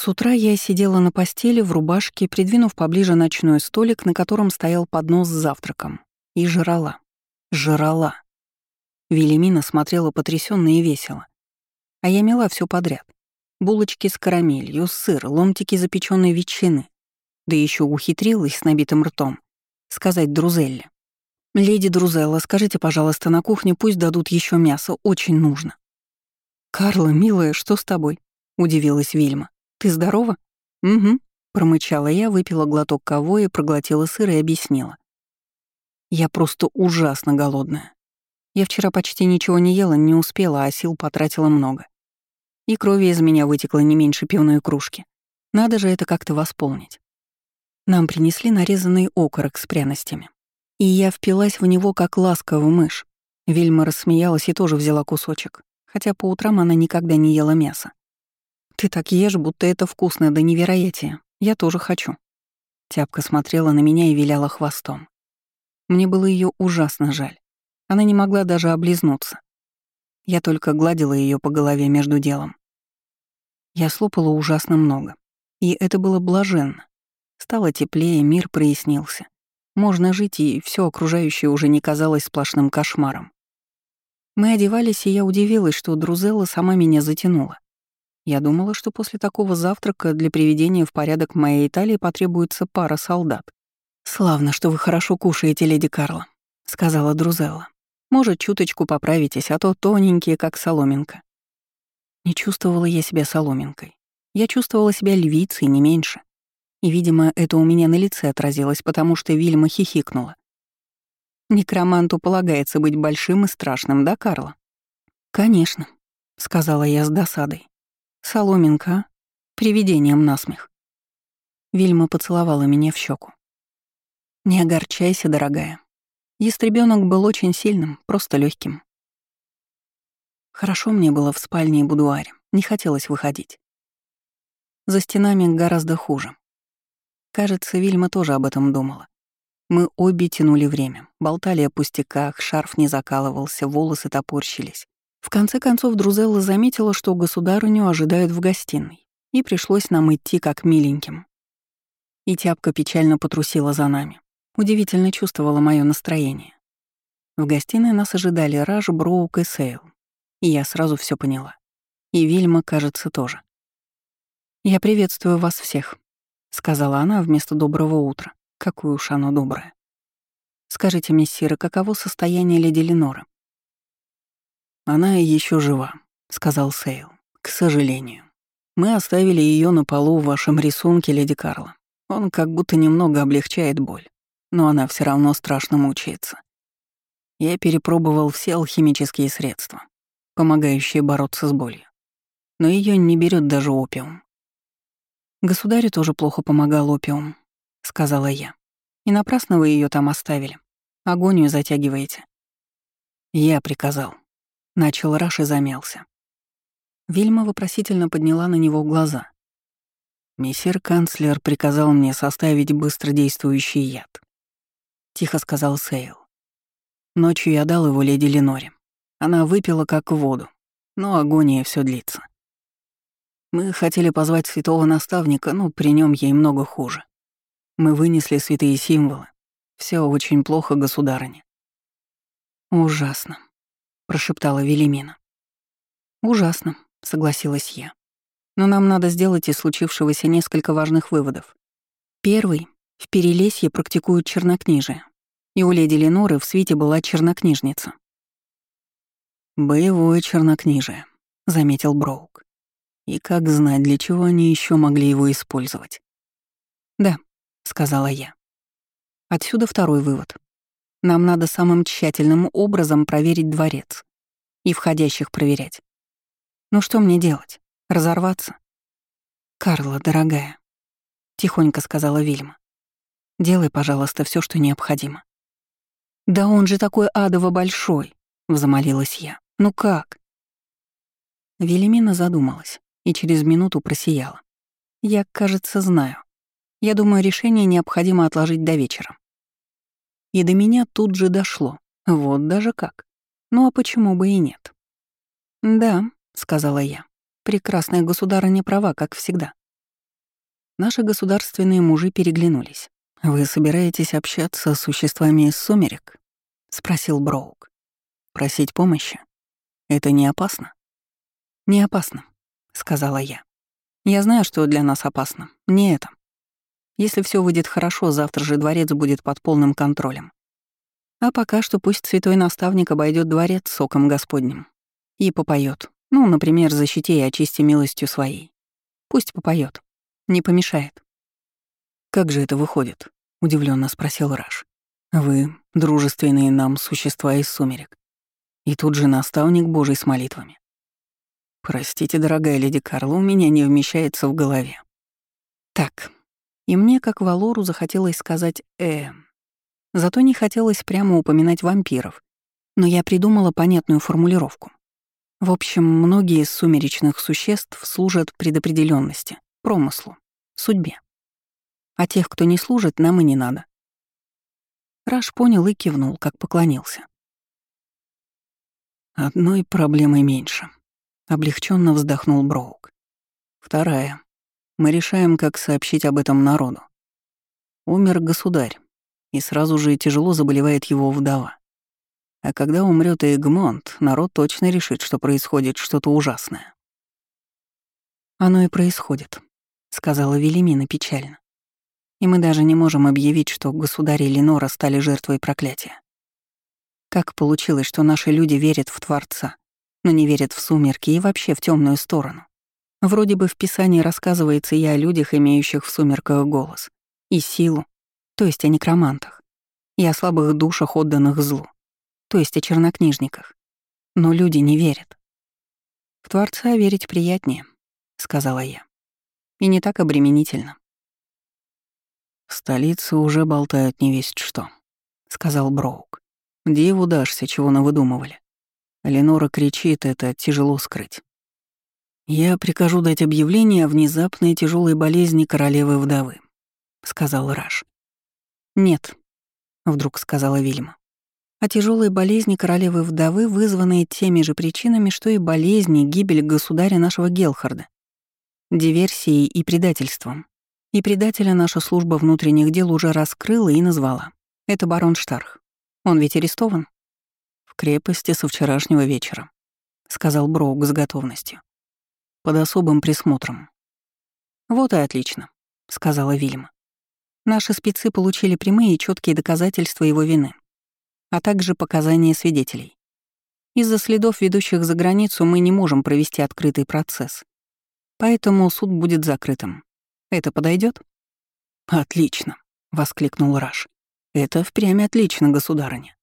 С утра я сидела на постели в рубашке, придвинув поближе ночной столик, на котором стоял поднос с завтраком, и жрала. Жрала. Велимина смотрела потрясенно и весело. А я мела все подряд. Булочки с карамелью, сыр, ломтики запеченной ветчины. Да еще ухитрилась с набитым ртом сказать Друзелле. «Леди Друзелла, скажите, пожалуйста, на кухне пусть дадут еще мясо, очень нужно». «Карла, милая, что с тобой?» — удивилась Вильма. «Ты здорова?» «Угу», — промычала я, выпила глоток кого и проглотила сыр и объяснила. «Я просто ужасно голодная. Я вчера почти ничего не ела, не успела, а сил потратила много. И крови из меня вытекло не меньше пивной кружки. Надо же это как-то восполнить. Нам принесли нарезанный окорок с пряностями. И я впилась в него, как ласковая мышь. Вильма рассмеялась и тоже взяла кусочек, хотя по утрам она никогда не ела мясо. «Ты так ешь, будто это вкусно до невероятия. Я тоже хочу». Тяпка смотрела на меня и виляла хвостом. Мне было ее ужасно жаль. Она не могла даже облизнуться. Я только гладила ее по голове между делом. Я слопала ужасно много. И это было блаженно. Стало теплее, мир прояснился. Можно жить, и все окружающее уже не казалось сплошным кошмаром. Мы одевались, и я удивилась, что Друзелла сама меня затянула. Я думала, что после такого завтрака для приведения в порядок моей Италии потребуется пара солдат. «Славно, что вы хорошо кушаете, леди Карла», — сказала Друзелла. «Может, чуточку поправитесь, а то тоненькие, как соломинка». Не чувствовала я себя соломинкой. Я чувствовала себя львицей, не меньше. И, видимо, это у меня на лице отразилось, потому что Вильма хихикнула. «Некроманту полагается быть большим и страшным, да, Карла?» «Конечно», — сказала я с досадой. «Соломинка? Привидением насмех». Вильма поцеловала меня в щеку. «Не огорчайся, дорогая. Ястребёнок был очень сильным, просто легким. Хорошо мне было в спальне и будуаре, не хотелось выходить. За стенами гораздо хуже. Кажется, Вильма тоже об этом думала. Мы обе тянули время, болтали о пустяках, шарф не закалывался, волосы топорщились. В конце концов Друзелла заметила, что государыню ожидают в гостиной, и пришлось нам идти как миленьким. И тяпка печально потрусила за нами. Удивительно чувствовала мое настроение. В гостиной нас ожидали Раж, Броук и Сейл. И я сразу все поняла. И Вильма, кажется, тоже. «Я приветствую вас всех», — сказала она вместо доброго утра. Какое уж оно доброе. «Скажите, мессиры, каково состояние леди Леноры?» «Она еще жива», — сказал Сейл. «К сожалению. Мы оставили ее на полу в вашем рисунке, леди Карла. Он как будто немного облегчает боль, но она все равно страшно мучается. Я перепробовал все алхимические средства, помогающие бороться с болью. Но ее не берет даже опиум. Государю тоже плохо помогал опиум, сказала я. И напрасно вы ее там оставили. Агонию затягиваете. Я приказал. Начал Раш и замялся. Вильма вопросительно подняла на него глаза. «Мессир канцлер приказал мне составить быстродействующий яд», — тихо сказал Сейл. Ночью я дал его леди Леноре. Она выпила как воду, но агония все длится. Мы хотели позвать святого наставника, но при нем ей много хуже. Мы вынесли святые символы. Все очень плохо, государыня. Ужасно, прошептала Велимина. Ужасно, согласилась я. Но нам надо сделать из случившегося несколько важных выводов. Первый — в Перелесье практикуют чернокнижие. И у леди Леноры в свите была чернокнижница. «Боевое чернокнижие», — заметил Броук. И как знать, для чего они еще могли его использовать? «Да», — сказала я. Отсюда второй вывод. Нам надо самым тщательным образом проверить дворец. И входящих проверять. Ну что мне делать? Разорваться? «Карла, дорогая», — тихонько сказала Вильма. «Делай, пожалуйста, все, что необходимо». «Да он же такой адово большой», — взмолилась я. «Ну как?» Велимина задумалась и через минуту просияла. «Я, кажется, знаю. Я думаю, решение необходимо отложить до вечера». И до меня тут же дошло. Вот даже как. Ну а почему бы и нет? «Да», — сказала я. «Прекрасная государыня права, как всегда. Наши государственные мужи переглянулись. «Вы собираетесь общаться с существами из сумерек?» — спросил Броук. «Просить помощи? Это не опасно?» «Не опасно», — сказала я. «Я знаю, что для нас опасно. Не это. Если все выйдет хорошо, завтра же дворец будет под полным контролем. А пока что пусть святой наставник обойдет дворец соком Господним и попоет. Ну, например, защити и очисти милостью своей. Пусть попоет. Не помешает. «Как же это выходит?» — удивленно спросил Раш. «Вы — дружественные нам существа из сумерек. И тут же наставник Божий с молитвами. Простите, дорогая леди Карла, у меня не вмещается в голове. Так, и мне, как Валору, захотелось сказать «э». Зато не хотелось прямо упоминать вампиров. Но я придумала понятную формулировку. В общем, многие из сумеречных существ служат предопределенности, промыслу, судьбе. А тех, кто не служит, нам и не надо. Раш понял и кивнул, как поклонился. Одной проблемой меньше. Облегченно вздохнул Броук. Вторая. Мы решаем, как сообщить об этом народу. Умер государь, и сразу же тяжело заболевает его вдова. А когда умрет Эгмонт, народ точно решит, что происходит что-то ужасное. «Оно и происходит», — сказала Велимина печально. «И мы даже не можем объявить, что государь и Ленора стали жертвой проклятия. Как получилось, что наши люди верят в Творца, но не верят в сумерки и вообще в темную сторону? Вроде бы в Писании рассказывается и о людях, имеющих в сумерках голос, и силу, то есть о некромантах, и о слабых душах, отданных злу то есть о чернокнижниках. Но люди не верят. «В Творца верить приятнее», — сказала я. «И не так обременительно». «В столице уже болтают не весть что», — сказал Броук. «Диву дашься, чего навыдумывали. Ленора кричит, это тяжело скрыть. «Я прикажу дать объявление о внезапной тяжелой болезни королевы-вдовы», — сказал Раш. «Нет», — вдруг сказала Вильма о тяжелой болезни королевы-вдовы, вызванной теми же причинами, что и болезни, гибель государя нашего Гелхарда, диверсией и предательством. И предателя наша служба внутренних дел уже раскрыла и назвала. Это барон Штарх. Он ведь арестован? В крепости со вчерашнего вечера, сказал Броук с готовностью. Под особым присмотром. Вот и отлично, сказала Вильма. Наши спецы получили прямые и четкие доказательства его вины а также показания свидетелей. Из-за следов, ведущих за границу, мы не можем провести открытый процесс. Поэтому суд будет закрытым. Это подойдет? Отлично, воскликнул Раш. Это впрямь отлично, государыня.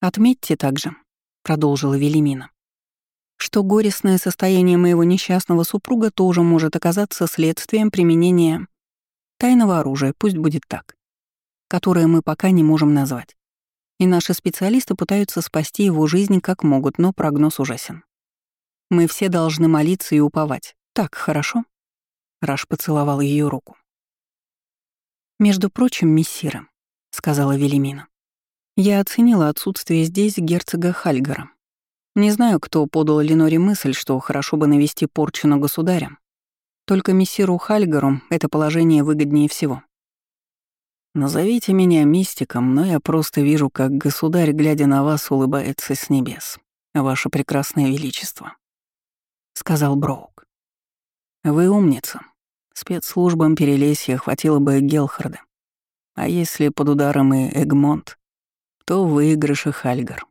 Отметьте также, продолжила Велимина, что горестное состояние моего несчастного супруга тоже может оказаться следствием применения тайного оружия, пусть будет так, которое мы пока не можем назвать и наши специалисты пытаются спасти его жизнь как могут, но прогноз ужасен. Мы все должны молиться и уповать. Так, хорошо?» Раш поцеловал ее руку. «Между прочим, мессира», — сказала Велимина, — «я оценила отсутствие здесь герцога Хальгара. Не знаю, кто подал Леноре мысль, что хорошо бы навести порчу на государя. Только мессиру Хальгару это положение выгоднее всего. Назовите меня мистиком, но я просто вижу, как государь, глядя на вас, улыбается с небес. Ваше прекрасное величество», — сказал Броук. «Вы умница. Спецслужбам Перелесья хватило бы Гелхарда. А если под ударом и Эгмонт, то выигрыш и Хальгар.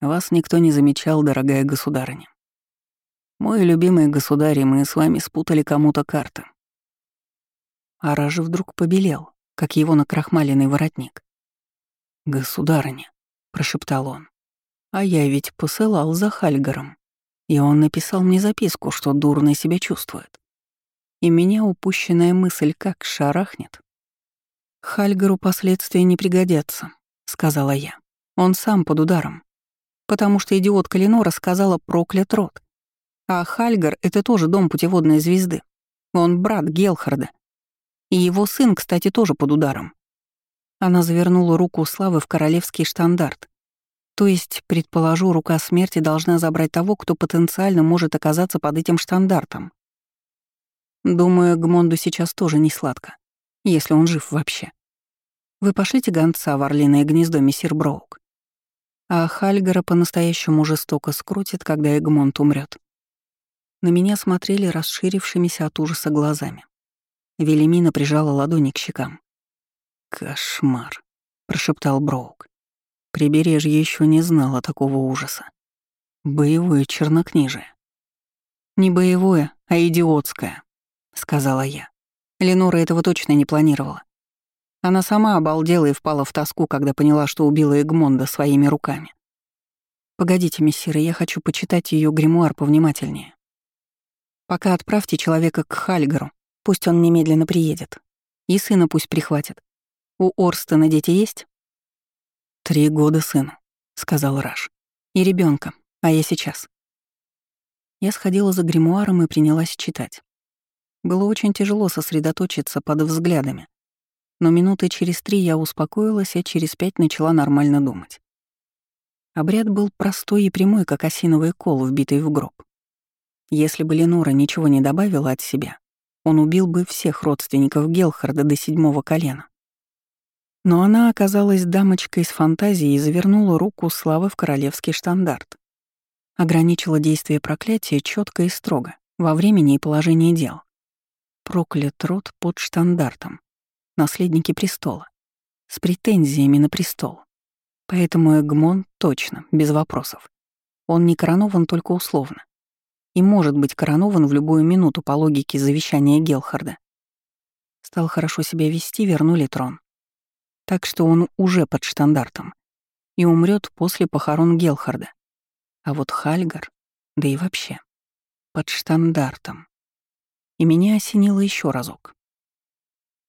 Вас никто не замечал, дорогая государыня. Мой любимый государь, мы с вами спутали кому-то карты». Араж вдруг побелел, как его накрахмаленный воротник. «Государыня», — прошептал он, — «а я ведь посылал за Хальгаром, и он написал мне записку, что дурно себя чувствует. И меня упущенная мысль как шарахнет». «Хальгару последствия не пригодятся», — сказала я. «Он сам под ударом. Потому что идиотка Ленора сказала проклят род. А Хальгар — это тоже дом путеводной звезды. Он брат Гелхарда. И его сын, кстати, тоже под ударом. Она завернула руку Славы в королевский штандарт. То есть, предположу, рука смерти должна забрать того, кто потенциально может оказаться под этим штандартом. Думаю, Гмонду сейчас тоже не сладко, если он жив вообще. Вы пошлите гонца в Орлиное гнездо, мессир Броук. А Хальгара по-настоящему жестоко скрутит, когда Эгмонт умрет. На меня смотрели расширившимися от ужаса глазами. Велимина прижала ладони к щекам. «Кошмар», — прошептал Броук. Прибережье еще не знало такого ужаса. Боевое чернокнижие. «Не боевое, а идиотское», — сказала я. Ленора этого точно не планировала. Она сама обалдела и впала в тоску, когда поняла, что убила Эгмонда своими руками. «Погодите, мессиры, я хочу почитать ее гримуар повнимательнее. Пока отправьте человека к Хальгару, пусть он немедленно приедет. И сына пусть прихватит. У Орстена дети есть?» «Три года сыну», — сказал Раш. «И ребенка, а я сейчас». Я сходила за гримуаром и принялась читать. Было очень тяжело сосредоточиться под взглядами. Но минуты через три я успокоилась, а через пять начала нормально думать. Обряд был простой и прямой, как осиновый кол, вбитый в гроб. Если бы Ленора ничего не добавила от себя, он убил бы всех родственников Гелхарда до седьмого колена. Но она оказалась дамочкой с фантазией и завернула руку славы в королевский штандарт. Ограничила действие проклятия четко и строго, во времени и положении дел. Проклят род под штандартом. Наследники престола. С претензиями на престол. Поэтому Эгмон точно, без вопросов. Он не коронован только условно. И может быть коронован в любую минуту по логике завещания Гелхарда. Стал хорошо себя вести, вернули трон. Так что он уже под штандартом. И умрет после похорон Гелхарда. А вот Хальгар, да и вообще, под штандартом и меня осенило еще разок.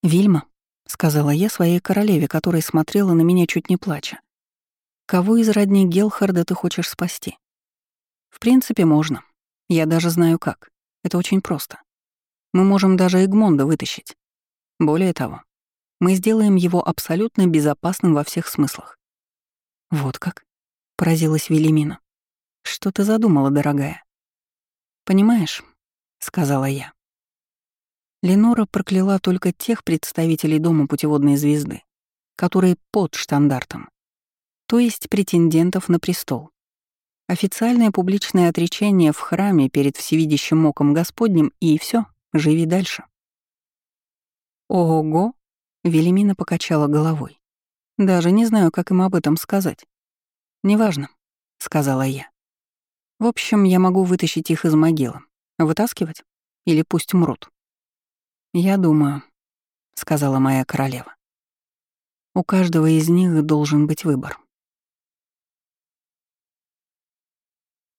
«Вильма», — сказала я своей королеве, которая смотрела на меня чуть не плача, «кого из родней Гелхарда ты хочешь спасти?» «В принципе, можно. Я даже знаю как. Это очень просто. Мы можем даже Эгмонда вытащить. Более того, мы сделаем его абсолютно безопасным во всех смыслах». «Вот как?» — поразилась Велимина. «Что ты задумала, дорогая?» «Понимаешь», — сказала я. Ленора прокляла только тех представителей Дома путеводной звезды, которые под штандартом, то есть претендентов на престол. Официальное публичное отречение в храме перед всевидящим оком Господним и все, живи дальше. Ого! Велимина покачала головой. Даже не знаю, как им об этом сказать. Неважно, сказала я. В общем, я могу вытащить их из могилы. Вытаскивать? Или пусть мрут? «Я думаю», — сказала моя королева. «У каждого из них должен быть выбор».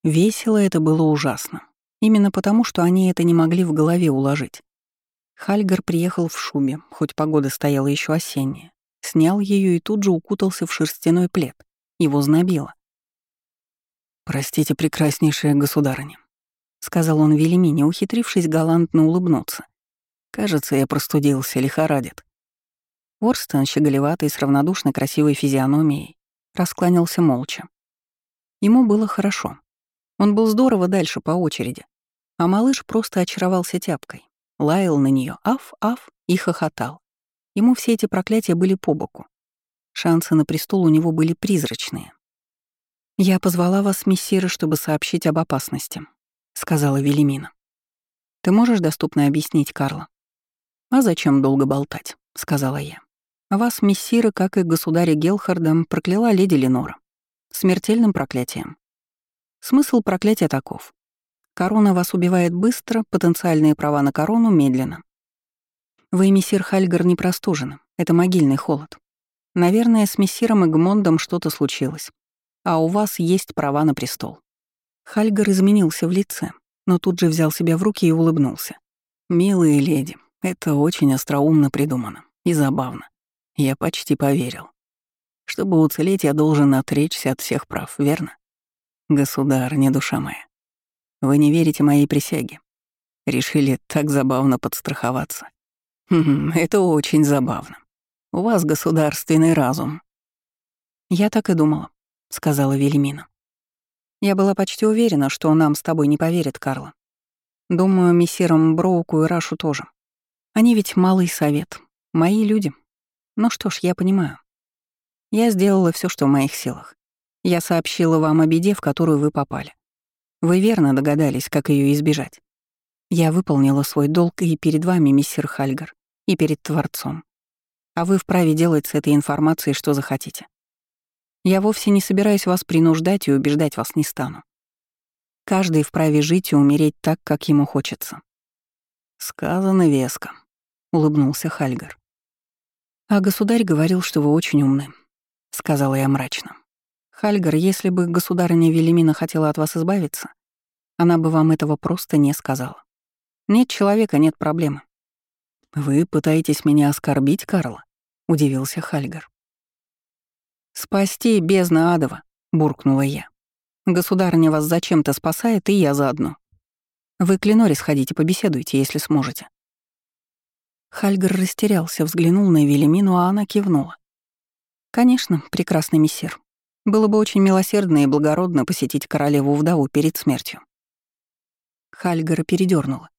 Весело это было ужасно. Именно потому, что они это не могли в голове уложить. Хальгар приехал в шубе, хоть погода стояла еще осенняя. Снял ее и тут же укутался в шерстяной плед. Его знобило. «Простите, прекраснейшая государыня», — сказал он Велимине, ухитрившись галантно улыбнуться. Кажется, я простудился, лихорадит. Орстон, щеголеватый, с равнодушной красивой физиономией, раскланялся молча. Ему было хорошо. Он был здорово дальше по очереди. А малыш просто очаровался тяпкой. Лаял на нее аф-аф и хохотал. Ему все эти проклятия были по боку. Шансы на престол у него были призрачные. «Я позвала вас, мессиры, чтобы сообщить об опасности», — сказала Велимина. «Ты можешь доступно объяснить, Карла?» «А зачем долго болтать?» — сказала я. «Вас, мессиры, как и государя Гелхарда, прокляла леди Ленора. Смертельным проклятием. Смысл проклятия таков. Корона вас убивает быстро, потенциальные права на корону — медленно. Вы, мессир Хальгар, не простужены. Это могильный холод. Наверное, с мессиром Эгмондом что-то случилось. А у вас есть права на престол». Хальгар изменился в лице, но тут же взял себя в руки и улыбнулся. «Милые леди, это очень остроумно придумано и забавно. Я почти поверил. Чтобы уцелеть, я должен отречься от всех прав, верно? Государь, не душа моя. Вы не верите моей присяге. Решили так забавно подстраховаться. это очень забавно. У вас государственный разум. Я так и думала, сказала Велимина. Я была почти уверена, что нам с тобой не поверит Карла. Думаю, мессирам Броуку и Рашу тоже. Они ведь малый совет. Мои люди. Ну что ж, я понимаю. Я сделала все, что в моих силах. Я сообщила вам о беде, в которую вы попали. Вы верно догадались, как ее избежать. Я выполнила свой долг и перед вами, мистер Хальгар, и перед Творцом. А вы вправе делать с этой информацией, что захотите. Я вовсе не собираюсь вас принуждать и убеждать вас не стану. Каждый вправе жить и умереть так, как ему хочется. Сказано веско, улыбнулся Хальгар. А государь говорил, что вы очень умны, сказала я мрачно. Хальгар, если бы государыня Велимина хотела от вас избавиться, она бы вам этого просто не сказала. Нет человека, нет проблемы. Вы пытаетесь меня оскорбить, Карла? удивился Хальгар. Спасти бездна адова, буркнула я. Государыня вас зачем-то спасает, и я заодно. Вы к Леноре сходите, побеседуйте, если сможете. Хальгар растерялся, взглянул на Велимину, а она кивнула. «Конечно, прекрасный мессир. Было бы очень милосердно и благородно посетить королеву-вдову перед смертью». Хальгара передернула.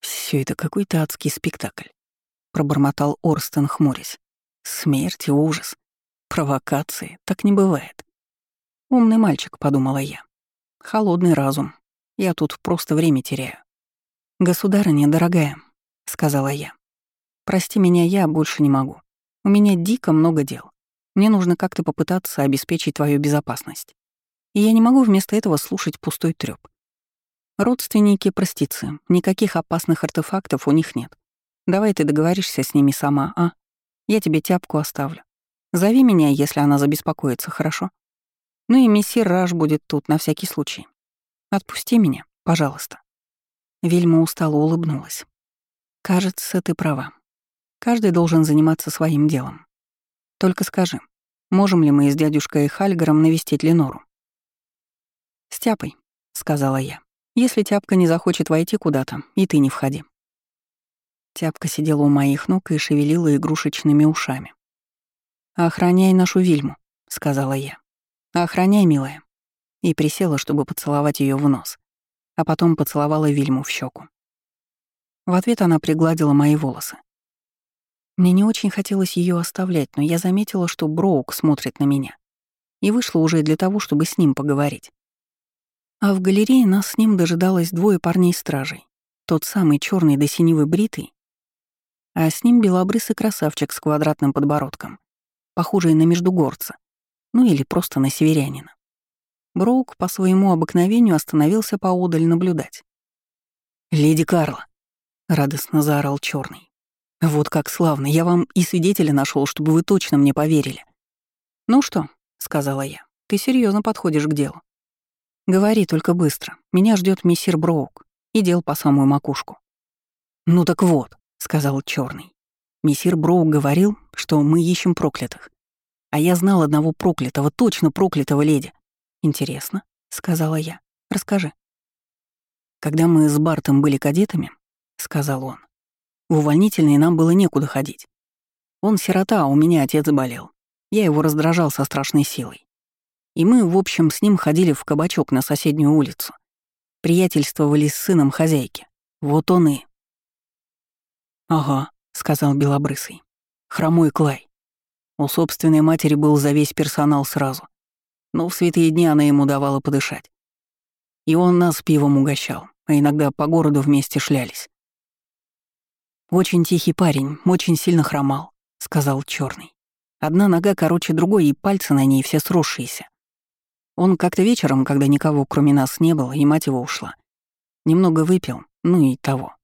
Все это какой-то адский спектакль», — пробормотал Орстен, хмурясь. «Смерть и ужас. Провокации. Так не бывает». «Умный мальчик», — подумала я. «Холодный разум. Я тут просто время теряю». «Государыня, дорогая», — сказала я. «Прости меня, я больше не могу. У меня дико много дел. Мне нужно как-то попытаться обеспечить твою безопасность. И я не могу вместо этого слушать пустой трёп. Родственники простицы, никаких опасных артефактов у них нет. Давай ты договоришься с ними сама, а? Я тебе тяпку оставлю. Зови меня, если она забеспокоится, хорошо? Ну и мессир Раш будет тут на всякий случай. Отпусти меня, пожалуйста». Вильма устало улыбнулась. Кажется, ты права. Каждый должен заниматься своим делом. Только скажи, можем ли мы с дядюшкой Хальгаром навестить Ленору? «С Тяпой», — сказала я. «Если Тяпка не захочет войти куда-то, и ты не входи». Тяпка сидела у моих ног и шевелила игрушечными ушами. «Охраняй нашу Вильму», — сказала я. «Охраняй, милая». И присела, чтобы поцеловать ее в нос, а потом поцеловала Вильму в щеку. В ответ она пригладила мои волосы. Мне не очень хотелось ее оставлять, но я заметила, что Броук смотрит на меня. И вышла уже для того, чтобы с ним поговорить. А в галерее нас с ним дожидалось двое парней-стражей. Тот самый черный до синевы бритый, а с ним белобрысый красавчик с квадратным подбородком, похожий на междугорца, ну или просто на северянина. Броук по своему обыкновению остановился поодаль наблюдать. «Леди Карла», — радостно заорал черный. «Вот как славно, я вам и свидетеля нашел, чтобы вы точно мне поверили». «Ну что», — сказала я, — «ты серьезно подходишь к делу. Говори только быстро, меня ждет мессир Броук и дел по самую макушку». «Ну так вот», — сказал черный. Мессир Броук говорил, что мы ищем проклятых. А я знал одного проклятого, точно проклятого леди. «Интересно», — сказала я. «Расскажи». Когда мы с Бартом были кадетами, — сказал он. В увольнительный нам было некуда ходить. Он сирота, а у меня отец болел. Я его раздражал со страшной силой. И мы, в общем, с ним ходили в кабачок на соседнюю улицу. Приятельствовали с сыном хозяйки. Вот он и... «Ага», — сказал Белобрысый. «Хромой Клай. У собственной матери был за весь персонал сразу. Но в святые дни она ему давала подышать. И он нас пивом угощал, а иногда по городу вместе шлялись. «Очень тихий парень, очень сильно хромал», — сказал черный. Одна нога короче другой, и пальцы на ней все сросшиеся. Он как-то вечером, когда никого кроме нас не было, и мать его ушла. Немного выпил, ну и того.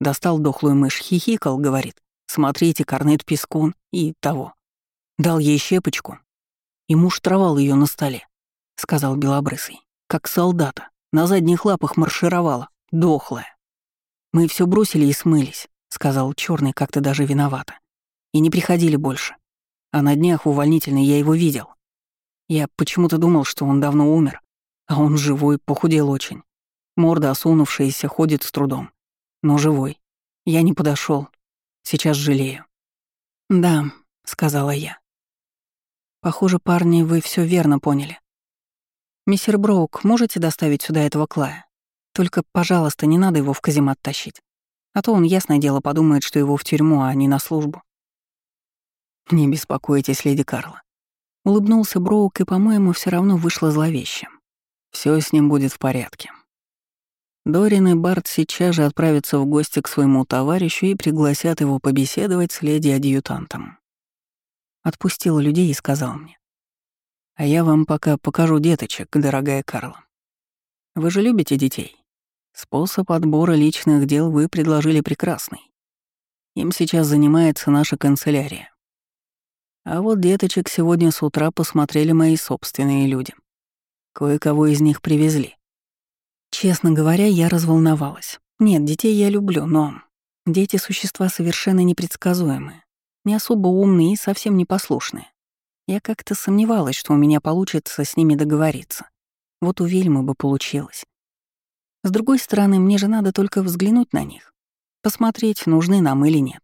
Достал дохлую мышь, хихикал, говорит. «Смотрите, корнет пескун» и того. Дал ей щепочку, и муштровал ее на столе, — сказал Белобрысый. Как солдата, на задних лапах маршировала, дохлая. Мы все бросили и смылись. — сказал черный как-то даже виновато. «И не приходили больше. А на днях в увольнительной я его видел. Я почему-то думал, что он давно умер, а он живой, похудел очень. Морда осунувшаяся, ходит с трудом. Но живой. Я не подошел. Сейчас жалею». «Да», — сказала я. «Похоже, парни, вы все верно поняли. Мистер Броук, можете доставить сюда этого Клая? Только, пожалуйста, не надо его в каземат тащить. А то он, ясное дело, подумает, что его в тюрьму, а не на службу. Не беспокойтесь, леди Карла. Улыбнулся Броук, и, по-моему, все равно вышло зловеще. Все с ним будет в порядке. Дорин и Барт сейчас же отправятся в гости к своему товарищу и пригласят его побеседовать с леди-адъютантом. Отпустил людей и сказал мне. «А я вам пока покажу деточек, дорогая Карла. Вы же любите детей? Способ отбора личных дел вы предложили прекрасный. Им сейчас занимается наша канцелярия. А вот деточек сегодня с утра посмотрели мои собственные люди. Кое-кого из них привезли. Честно говоря, я разволновалась. Нет, детей я люблю, но дети — существа совершенно непредсказуемые, не особо умные и совсем непослушные. Я как-то сомневалась, что у меня получится с ними договориться. Вот у Вильмы бы получилось. С другой стороны, мне же надо только взглянуть на них, посмотреть, нужны нам или нет.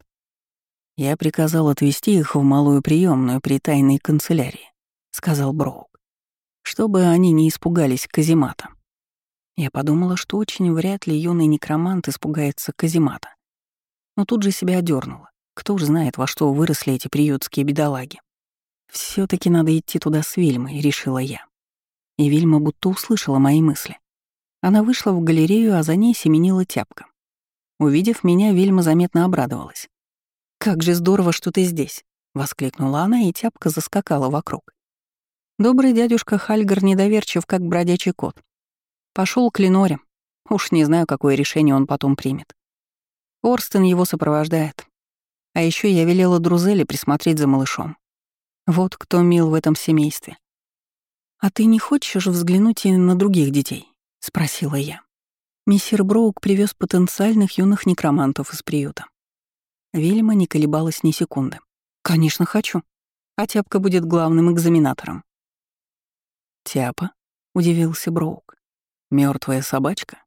Я приказал отвезти их в малую приемную при тайной канцелярии, сказал Броук, чтобы они не испугались каземата. Я подумала, что очень вряд ли юный некромант испугается каземата. Но тут же себя одернула. Кто ж знает, во что выросли эти приютские бедолаги. все таки надо идти туда с Вильмой, решила я. И Вильма будто услышала мои мысли. Она вышла в галерею, а за ней семенила тяпка. Увидев меня, Вильма заметно обрадовалась. «Как же здорово, что ты здесь!» — воскликнула она, и тяпка заскакала вокруг. Добрый дядюшка Хальгар недоверчив, как бродячий кот. Пошел к Леноре. Уж не знаю, какое решение он потом примет. Орстен его сопровождает. А еще я велела Друзеле присмотреть за малышом. Вот кто мил в этом семействе. «А ты не хочешь взглянуть и на других детей?» — спросила я. Мессир Броук привез потенциальных юных некромантов из приюта. Вильма не колебалась ни секунды. «Конечно, хочу. А Тяпка будет главным экзаменатором». «Тяпа?» — удивился Броук. Мертвая собачка?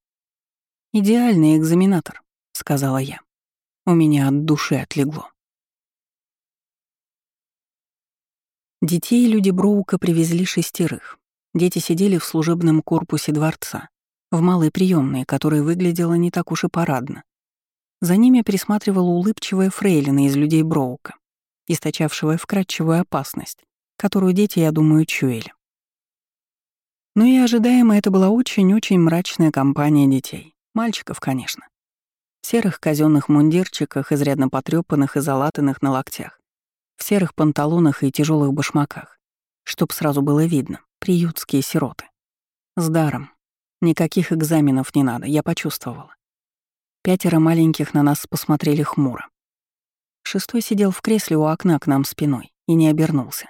Идеальный экзаменатор, сказала я. У меня от души отлегло. Детей люди Броука привезли шестерых. Дети сидели в служебном корпусе дворца, в малой приемной, которая выглядела не так уж и парадно. За ними присматривала улыбчивая фрейлина из людей Броука, источавшая вкрадчивую опасность, которую дети, я думаю, чуяли. Но и ожидаемо это была очень-очень мрачная компания детей. Мальчиков, конечно. В серых казенных мундирчиках, изрядно потрёпанных и залатанных на локтях. В серых панталонах и тяжелых башмаках. Чтоб сразу было видно, приютские сироты. С даром. Никаких экзаменов не надо, я почувствовала. Пятеро маленьких на нас посмотрели хмуро. Шестой сидел в кресле у окна к нам спиной и не обернулся.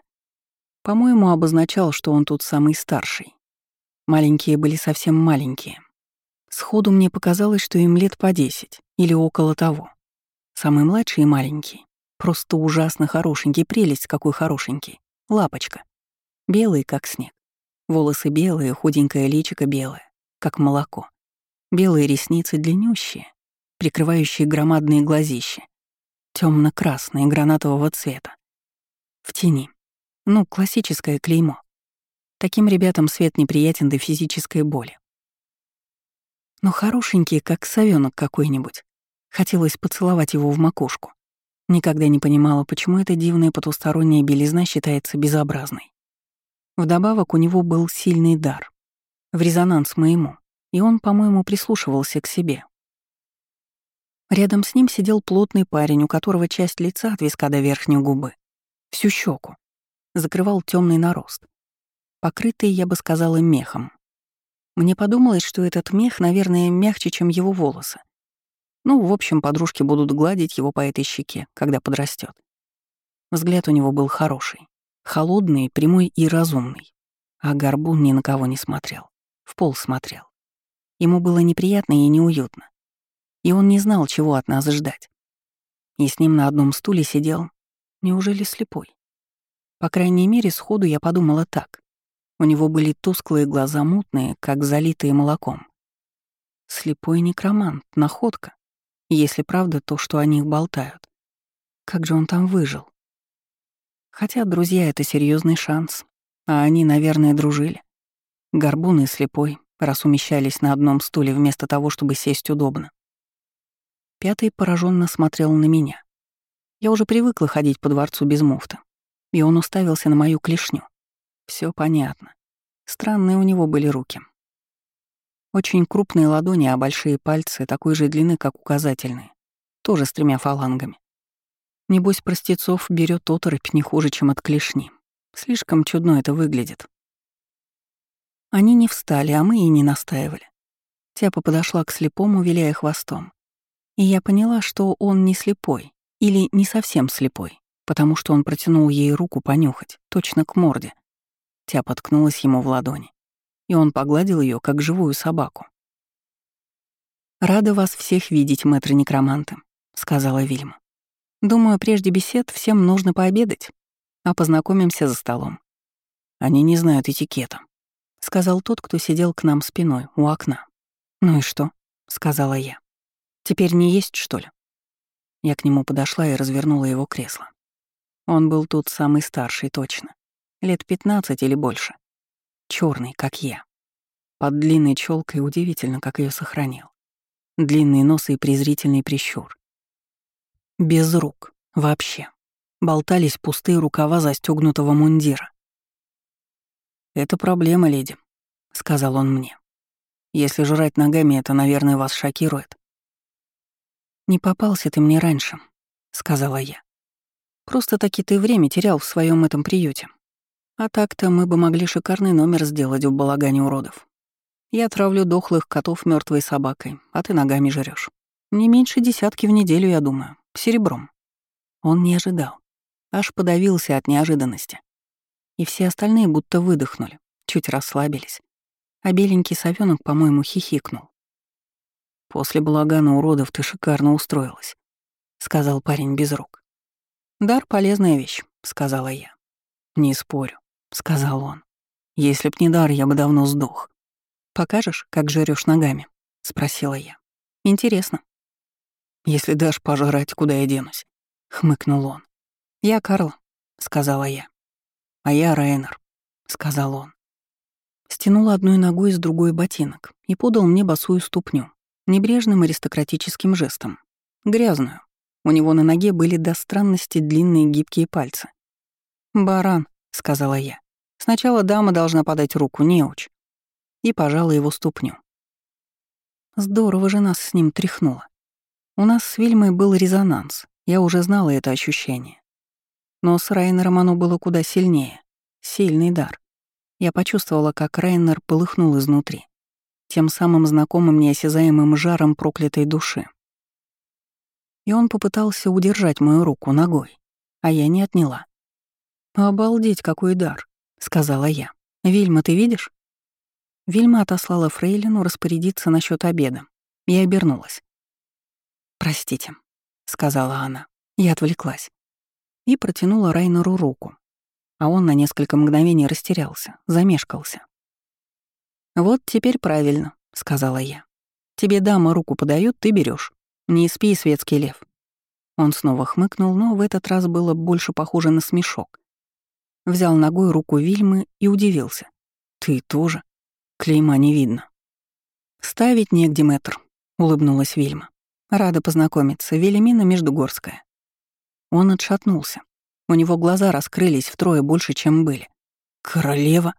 По-моему, обозначал, что он тут самый старший. Маленькие были совсем маленькие. Сходу мне показалось, что им лет по десять или около того. Самый младший и маленький. Просто ужасно хорошенький, прелесть какой хорошенький. Лапочка. Белый, как снег. Волосы белые, худенькое личико белое, как молоко. Белые ресницы длиннющие, прикрывающие громадные глазища. темно красные гранатового цвета. В тени. Ну, классическое клеймо. Таким ребятам свет неприятен до физической боли. Но хорошенький, как совёнок какой-нибудь. Хотелось поцеловать его в макушку. Никогда не понимала, почему эта дивная потусторонняя белизна считается безобразной. Вдобавок у него был сильный дар. В резонанс моему. И он, по-моему, прислушивался к себе. Рядом с ним сидел плотный парень, у которого часть лица от виска до верхней губы, всю щеку, закрывал темный нарост покрытый, я бы сказала, мехом. Мне подумалось, что этот мех, наверное, мягче, чем его волосы. Ну, в общем, подружки будут гладить его по этой щеке, когда подрастет. Взгляд у него был хороший, холодный, прямой и разумный. А горбун ни на кого не смотрел, в пол смотрел. Ему было неприятно и неуютно. И он не знал, чего от нас ждать. И с ним на одном стуле сидел, неужели слепой? По крайней мере, сходу я подумала так. У него были тусклые глаза мутные, как залитые молоком. Слепой некромант, находка. Если правда то, что о них болтают. Как же он там выжил? Хотя, друзья, это серьезный шанс. А они, наверное, дружили. Горбун и слепой. раз умещались на одном стуле вместо того, чтобы сесть удобно. Пятый пораженно смотрел на меня. Я уже привыкла ходить по дворцу без муфты, и он уставился на мою клешню. Все понятно. Странные у него были руки. Очень крупные ладони, а большие пальцы такой же длины, как указательные, тоже с тремя фалангами. Небось, простецов берет оторопь не хуже, чем от клешни. Слишком чудно это выглядит. Они не встали, а мы и не настаивали. Тяпа подошла к слепому, виляя хвостом. И я поняла, что он не слепой, или не совсем слепой, потому что он протянул ей руку понюхать, точно к морде. Тяпа ткнулась ему в ладони, и он погладил ее, как живую собаку. «Рада вас всех видеть, мэтр-некроманты», — сказала Вильма. Думаю, прежде бесед всем нужно пообедать, а познакомимся за столом. Они не знают этикета, сказал тот, кто сидел к нам спиной у окна. Ну и что? сказала я. Теперь не есть, что ли? Я к нему подошла и развернула его кресло. Он был тут самый старший, точно. Лет пятнадцать или больше. черный, как я. Под длинной челкой удивительно, как ее сохранил. Длинный нос и презрительный прищур. Без рук. Вообще. Болтались пустые рукава застегнутого мундира. «Это проблема, леди», — сказал он мне. «Если жрать ногами, это, наверное, вас шокирует». «Не попался ты мне раньше», — сказала я. «Просто-таки ты время терял в своем этом приюте. А так-то мы бы могли шикарный номер сделать в балагане уродов. Я травлю дохлых котов мертвой собакой, а ты ногами жрешь. Не меньше десятки в неделю, я думаю серебром. Он не ожидал, аж подавился от неожиданности. И все остальные будто выдохнули, чуть расслабились. А беленький совёнок, по-моему, хихикнул. «После балагана уродов ты шикарно устроилась», — сказал парень без рук. «Дар — полезная вещь», — сказала я. «Не спорю», — сказал он. «Если б не дар, я бы давно сдох». «Покажешь, как жрёшь ногами?» — спросила я. «Интересно». Если дашь пожрать, куда я денусь?» — хмыкнул он. «Я Карл», — сказала я. «А я Рейнер», — сказал он. Стянул одной ногой с другой ботинок и подал мне босую ступню, небрежным аристократическим жестом. Грязную. У него на ноге были до странности длинные гибкие пальцы. «Баран», — сказала я. «Сначала дама должна подать руку, неуч». И пожала его ступню. Здорово же нас с ним тряхнуло. У нас с Вильмой был резонанс, я уже знала это ощущение. Но с Райнером оно было куда сильнее. Сильный дар. Я почувствовала, как Райнер полыхнул изнутри, тем самым знакомым неосязаемым жаром проклятой души. И он попытался удержать мою руку ногой, а я не отняла. «Обалдеть, какой дар!» — сказала я. «Вильма, ты видишь?» Вильма отослала Фрейлину распорядиться насчет обеда. Я обернулась. «Простите», — сказала она. Я отвлеклась. И протянула Райнеру руку. А он на несколько мгновений растерялся, замешкался. «Вот теперь правильно», — сказала я. «Тебе дама руку подает, ты берешь. Не спи, светский лев». Он снова хмыкнул, но в этот раз было больше похоже на смешок. Взял ногой руку Вильмы и удивился. «Ты тоже? Клейма не видно». «Ставить негде, мэтр», — улыбнулась Вильма. Рада познакомиться, Велимина Междугорская. Он отшатнулся. У него глаза раскрылись втрое больше, чем были. «Королева?»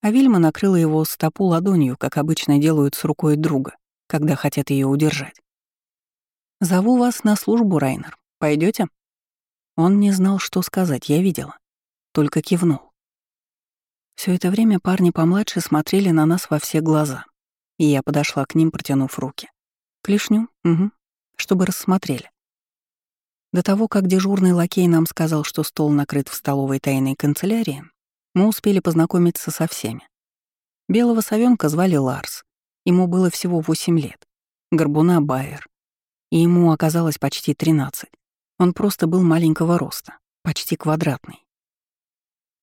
А Вильма накрыла его стопу ладонью, как обычно делают с рукой друга, когда хотят ее удержать. «Зову вас на службу, Райнер. Пойдете? Он не знал, что сказать, я видела. Только кивнул. Все это время парни помладше смотрели на нас во все глаза, и я подошла к ним, протянув руки. Клешню? Угу. Чтобы рассмотрели. До того, как дежурный лакей нам сказал, что стол накрыт в столовой тайной канцелярии, мы успели познакомиться со всеми. Белого совенка звали Ларс. Ему было всего 8 лет. Горбуна — Байер. И ему оказалось почти 13. Он просто был маленького роста, почти квадратный.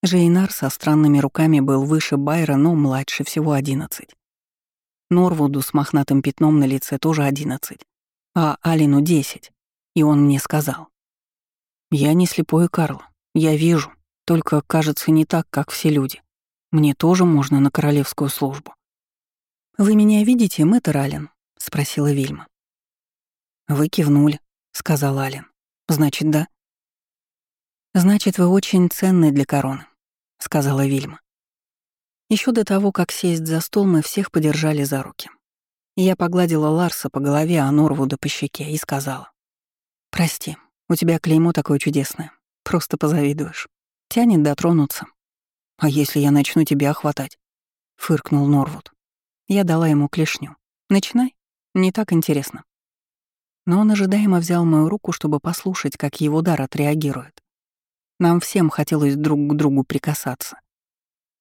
Жейнар со странными руками был выше Байера, но младше всего 11. Норвуду с мохнатым пятном на лице тоже одиннадцать, а Алину десять. И он мне сказал. «Я не слепой, Карл. Я вижу. Только, кажется, не так, как все люди. Мне тоже можно на королевскую службу». «Вы меня видите, мэтр Аллен?» — спросила Вильма. «Вы кивнули», — сказал Аллен. «Значит, да». «Значит, вы очень ценны для короны», — сказала Вильма. Еще до того, как сесть за стол, мы всех подержали за руки. Я погладила Ларса по голове, а Норвуда по щеке и сказала. «Прости, у тебя клеймо такое чудесное. Просто позавидуешь. Тянет дотронуться. А если я начну тебя охватать?» — фыркнул Норвуд. Я дала ему клешню. «Начинай. Не так интересно». Но он ожидаемо взял мою руку, чтобы послушать, как его дар отреагирует. Нам всем хотелось друг к другу прикасаться.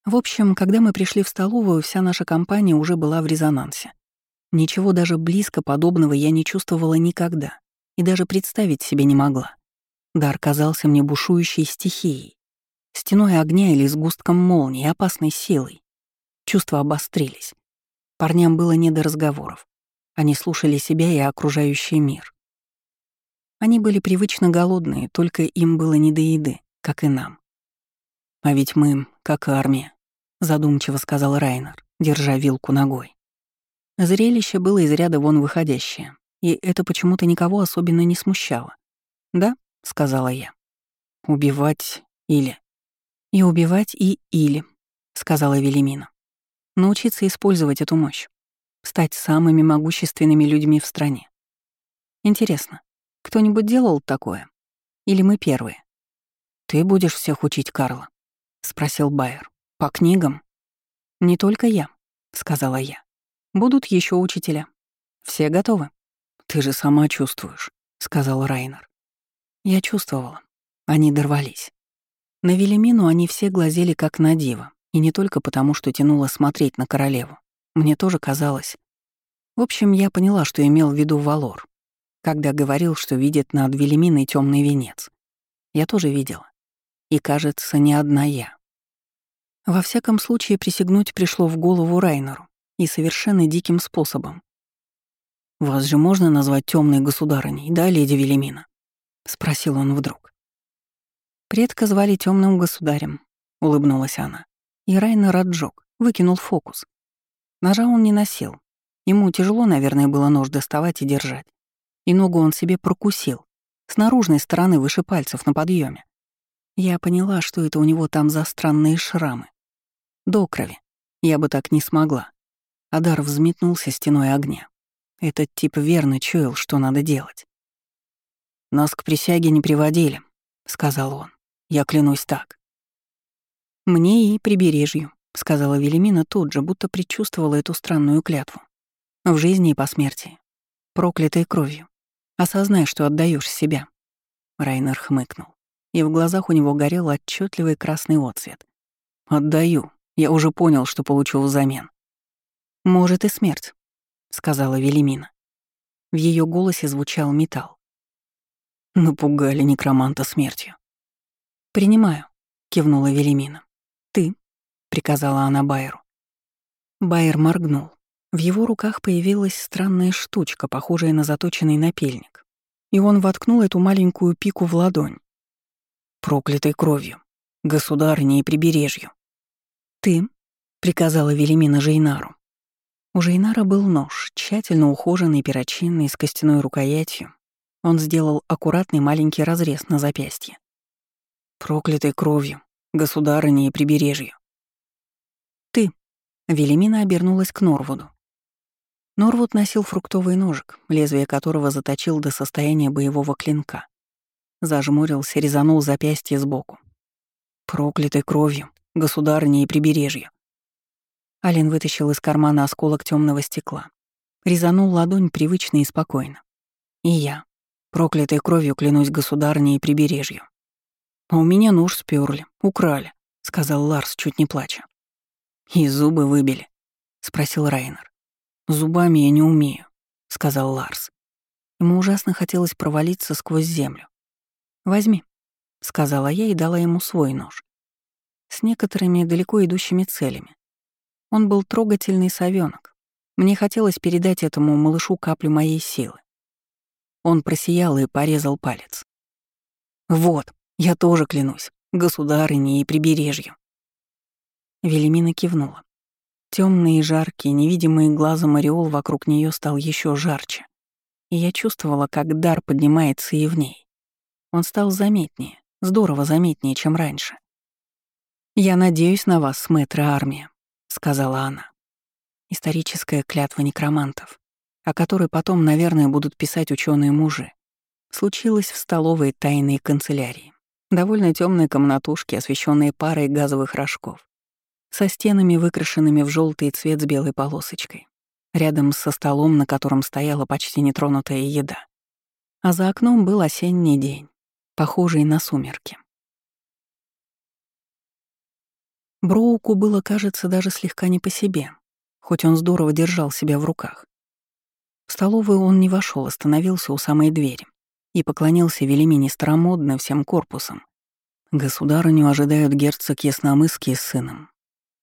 В общем, когда мы пришли в столовую, вся наша компания уже была в резонансе. Ничего даже близко подобного я не чувствовала никогда и даже представить себе не могла. Дар казался мне бушующей стихией, стеной огня или сгустком молнии, опасной силой. Чувства обострились. Парням было не до разговоров. Они слушали себя и окружающий мир. Они были привычно голодные, только им было не до еды, как и нам. А ведь мы, как армия, задумчиво сказал Райнер, держа вилку ногой. Зрелище было из ряда вон выходящее, и это почему-то никого особенно не смущало. «Да», — сказала я. «Убивать или...» «И убивать, и или», — сказала Велимина научиться использовать эту мощь, стать самыми могущественными людьми в стране. Интересно, кто-нибудь делал такое? Или мы первые? «Ты будешь всех учить, Карла?» — спросил Байер. «По книгам?» «Не только я», — сказала я. «Будут еще учителя. Все готовы?» «Ты же сама чувствуешь», — сказал Райнер. Я чувствовала. Они дорвались. На Велимину они все глазели как на диво, и не только потому, что тянуло смотреть на королеву. Мне тоже казалось. В общем, я поняла, что имел в виду Валор, когда говорил, что видит над Велиминой темный венец. Я тоже видела. И, кажется, не одна я. Во всяком случае, присягнуть пришло в голову Райнеру и совершенно диким способом. «Вас же можно назвать темной государыней, да, леди Велимина?» — спросил он вдруг. «Предка звали темным государем», — улыбнулась она. И Райнер отжег, выкинул фокус. Ножа он не носил. Ему тяжело, наверное, было нож доставать и держать. И ногу он себе прокусил, с наружной стороны выше пальцев на подъеме. Я поняла, что это у него там за странные шрамы. До крови. Я бы так не смогла. Адар взметнулся стеной огня. Этот тип верно чуял, что надо делать. «Нас к присяге не приводили», — сказал он. «Я клянусь так. «Мне и прибережью», — сказала Велимина тут же, будто предчувствовала эту странную клятву. «В жизни и по смерти. Проклятой кровью. Осознай, что отдаешь себя». Райнер хмыкнул, и в глазах у него горел отчетливый красный отцвет. «Отдаю. Я уже понял, что получу взамен». «Может, и смерть», — сказала Велимина. В ее голосе звучал металл. Напугали некроманта смертью. «Принимаю», — кивнула Велимина ты», — приказала она Байеру. Байер моргнул. В его руках появилась странная штучка, похожая на заточенный напильник. И он воткнул эту маленькую пику в ладонь. «Проклятой кровью, государыне и прибережью». «Ты», — приказала Велимина Жейнару. У Жейнара был нож, тщательно ухоженный, перочинный, с костяной рукоятью. Он сделал аккуратный маленький разрез на запястье. «Проклятой кровью, государыне и прибережью. «Ты», — Велимина обернулась к Норвуду. Норвуд носил фруктовый ножик, лезвие которого заточил до состояния боевого клинка. Зажмурился, резанул запястье сбоку. «Проклятой кровью, государыне и прибережью». Ален вытащил из кармана осколок темного стекла. Резанул ладонь привычно и спокойно. И я, проклятой кровью, клянусь государыне и прибережью. «А у меня нож сперли, украли», — сказал Ларс, чуть не плача. «И зубы выбили», — спросил Райнер. «Зубами я не умею», — сказал Ларс. Ему ужасно хотелось провалиться сквозь землю. «Возьми», — сказала я и дала ему свой нож. С некоторыми далеко идущими целями. Он был трогательный совёнок. Мне хотелось передать этому малышу каплю моей силы. Он просиял и порезал палец. «Вот», я тоже клянусь, государыне и прибережью. Велимина кивнула. Темный и жаркий, невидимый глазом ореол вокруг нее стал еще жарче. И я чувствовала, как дар поднимается и в ней. Он стал заметнее, здорово заметнее, чем раньше. «Я надеюсь на вас, мэтра армия», — сказала она. Историческая клятва некромантов, о которой потом, наверное, будут писать ученые мужи, случилась в столовой тайной канцелярии. Довольно темной комнатушки, освещенной парой газовых рожков, со стенами, выкрашенными в желтый цвет с белой полосочкой, рядом со столом, на котором стояла почти нетронутая еда. А за окном был осенний день, похожий на сумерки. Броуку было, кажется, даже слегка не по себе, хоть он здорово держал себя в руках. В столовую он не вошел, остановился у самой двери и поклонился Велимине старомодно всем корпусом. Государыню ожидают герцог Ясномыский с сыном.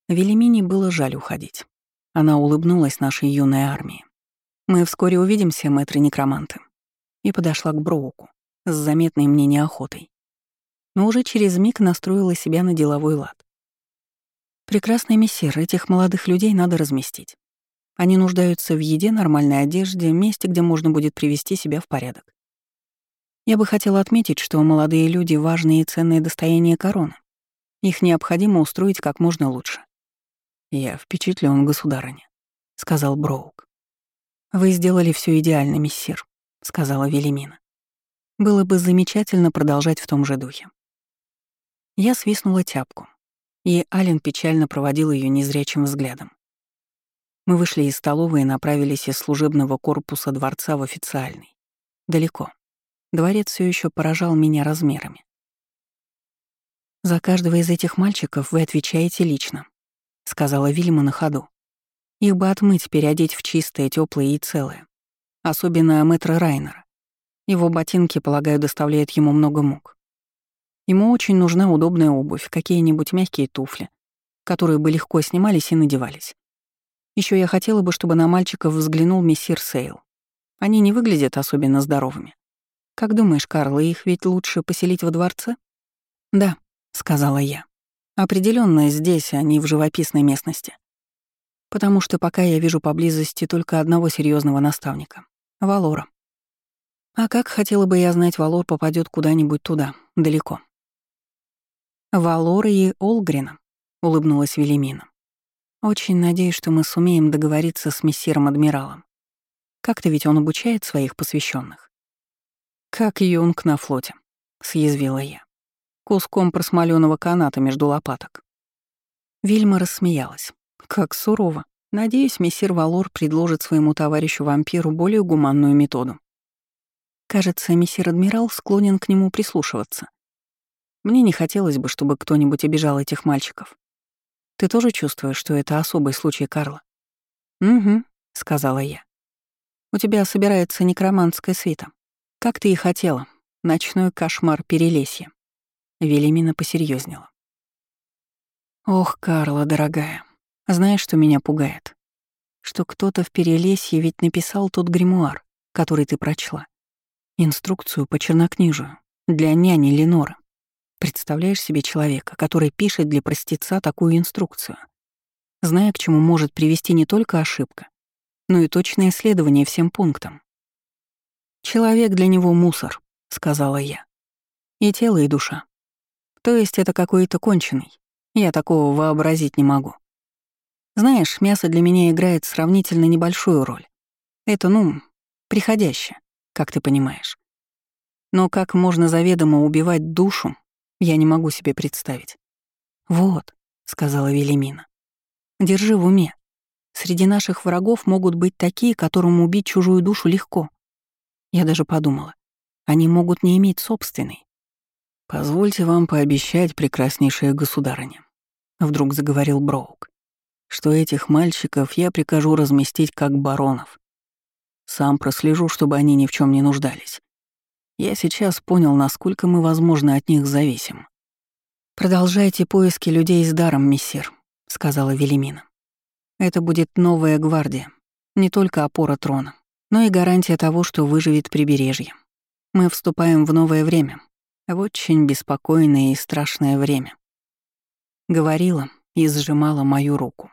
Велимине было жаль уходить. Она улыбнулась нашей юной армии. «Мы вскоре увидимся, мэтры-некроманты», и подошла к Броуку с заметной мне неохотой. Но уже через миг настроила себя на деловой лад. «Прекрасный мессир, этих молодых людей надо разместить. Они нуждаются в еде, нормальной одежде, месте, где можно будет привести себя в порядок. Я бы хотела отметить, что молодые люди — важные и ценные достояния короны. Их необходимо устроить как можно лучше. «Я впечатлен, государыня», — сказал Броук. «Вы сделали все идеально, миссир», — сказала Велимина. «Было бы замечательно продолжать в том же духе». Я свистнула тяпку, и Ален печально проводил ее незрячим взглядом. Мы вышли из столовой и направились из служебного корпуса дворца в официальный. Далеко. Дворец все еще поражал меня размерами. «За каждого из этих мальчиков вы отвечаете лично», — сказала Вильма на ходу. «Их бы отмыть, переодеть в чистое, теплое и целое. Особенно мэтра Райнера. Его ботинки, полагаю, доставляют ему много мук. Ему очень нужна удобная обувь, какие-нибудь мягкие туфли, которые бы легко снимались и надевались. Еще я хотела бы, чтобы на мальчиков взглянул мессир Сейл. Они не выглядят особенно здоровыми. Как думаешь, Карл, их ведь лучше поселить во дворце? Да, сказала я. Определенно здесь, а не в живописной местности. Потому что пока я вижу поблизости только одного серьезного наставника — Валора. А как хотела бы я знать, Валор попадет куда-нибудь туда, далеко. Валора и Олгрина, улыбнулась Велимина. Очень надеюсь, что мы сумеем договориться с мессиром-адмиралом. Как-то ведь он обучает своих посвященных. Как юнг на флоте, съязвила я куском просмоленного каната между лопаток. Вильма рассмеялась. Как сурово. Надеюсь, мессир Валор предложит своему товарищу-вампиру более гуманную методу. Кажется, мессир-адмирал склонен к нему прислушиваться. Мне не хотелось бы, чтобы кто-нибудь обижал этих мальчиков. Ты тоже чувствуешь, что это особый случай Карла? «Угу», — сказала я. «У тебя собирается некроманская свита. Как ты и хотела. Ночной кошмар Перелесья. Велимина посерьезнела. «Ох, Карла, дорогая, знаешь, что меня пугает? Что кто-то в Перелесье ведь написал тот гримуар, который ты прочла. Инструкцию по чернокнижию для няни Леноры. Представляешь себе человека, который пишет для простеца такую инструкцию, зная, к чему может привести не только ошибка, но и точное следование всем пунктам. «Человек для него мусор», — сказала я. «И тело, и душа. То есть это какой-то конченый. Я такого вообразить не могу. Знаешь, мясо для меня играет сравнительно небольшую роль. Это, ну, приходящее, как ты понимаешь. Но как можно заведомо убивать душу, я не могу себе представить. «Вот», — сказала Велимина, — «держи в уме. Среди наших врагов могут быть такие, которым убить чужую душу легко. Я даже подумала, они могут не иметь собственной, «Позвольте вам пообещать, прекраснейшая государыня», — вдруг заговорил Броук, «что этих мальчиков я прикажу разместить как баронов. Сам прослежу, чтобы они ни в чем не нуждались. Я сейчас понял, насколько мы, возможно, от них зависим». «Продолжайте поиски людей с даром, мессир», — сказала Велимина. «Это будет новая гвардия, не только опора трона, но и гарантия того, что выживет прибережье. Мы вступаем в новое время, в очень беспокойное и страшное время. Говорила и сжимала мою руку.